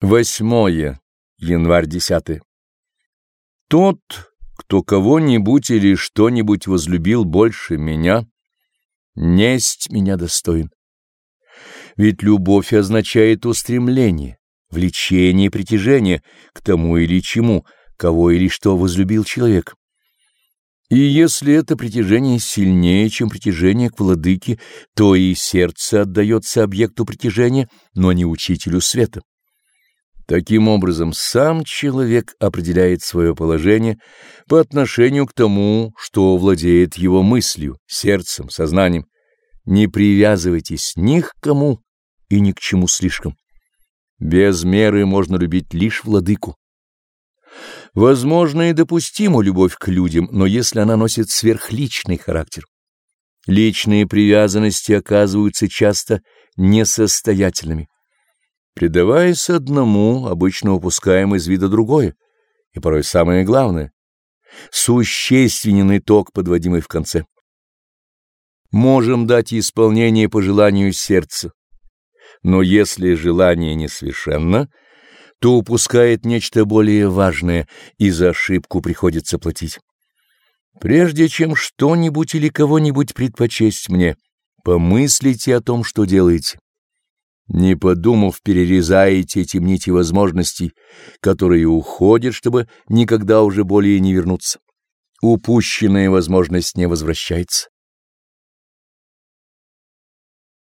Восьмое. Январь 10. Тот, кто кого-нибудь или что-нибудь возлюбил больше меня, несть меня достоин. Ведь любовь означает устремление, влечение притяжение к тому или чему, кого или что возлюбил человек. И если это притяжение сильнее, чем притяжение к владыке, то и сердце отдается объекту притяжения, но не учителю света. Таким образом, сам человек определяет свое положение по отношению к тому, что владеет его мыслью, сердцем, сознанием. Не привязывайтесь ни к кому и ни к чему слишком. Без меры можно любить лишь владыку. Возможно и допустима любовь к людям, но если она носит сверхличный характер. Личные привязанности оказываются часто несостоятельными. Предаваясь одному, обычно упускаем из вида другое, и порой самое главное — существенный итог, подводимый в конце. Можем дать исполнение по желанию сердца, но если желание несовершенно, то упускает нечто более важное, и за ошибку приходится платить. Прежде чем что-нибудь или кого-нибудь предпочесть мне, помыслите о том, что делаете. Не подумав, перерезаете эти нити возможностей, которые уходят, чтобы никогда уже более не вернуться. Упущенная возможность не возвращается.